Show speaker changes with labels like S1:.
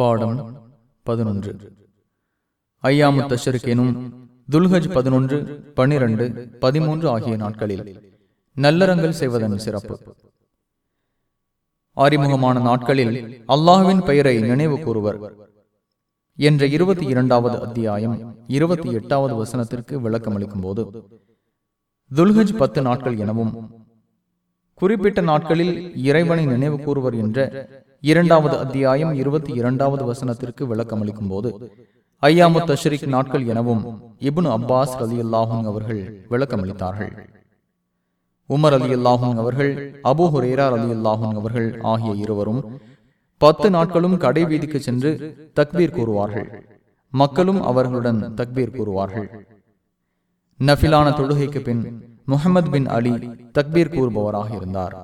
S1: பாடம் பதினொன்று. ஐயாமு தஷருக்கு எனும் துல்ஹஜ் பதினொன்று பனிரெண்டு பதிமூன்று ஆகிய நாட்களில் நல்லறங்கள் செய்வதன் சிறப்பு. அறிமுகமான நாட்களில் அல்லாஹுவின் பெயரை நினைவு கூறுவர். என்ற இருபத்தி இரண்டாவது அத்தியாயம் இருபத்தி எட்டாவது வசனத்திற்கு விளக்கம் அளிக்கும் போது துல்ஹஜ் பத்து நாட்கள் எனவும் குறிப்பிட்ட நாட்களில் இறைவனை நினைவு கூறுவர் என்ற இரண்டாவது அத்தியாயம் இருபத்தி இரண்டாவது வசனத்திற்கு விளக்கம் அளிக்கும் போது ஐயாமு தஷ்ரிக் நாட்கள் எனவும் இப்னு அப்பாஸ் அலி அல்லாஹூன் அவர்கள் விளக்கம் அளித்தார்கள் உமர் அலி அல்லாஹூன் அவர்கள் அபு ஹுரேரா அலி அல்லாஹூன் அவர்கள் ஆகிய இருவரும் பத்து நாட்களும் கடை வீதிக்கு சென்று தக்பீர் கூறுவார்கள். மக்களும் அவர்களுடன் தக்பீர் கூறுவார்கள். நஃபிலான தொழுகைக்கு பின் முகமது பின் அலி தக்பீர் கூறுபவராக இருந்தார்.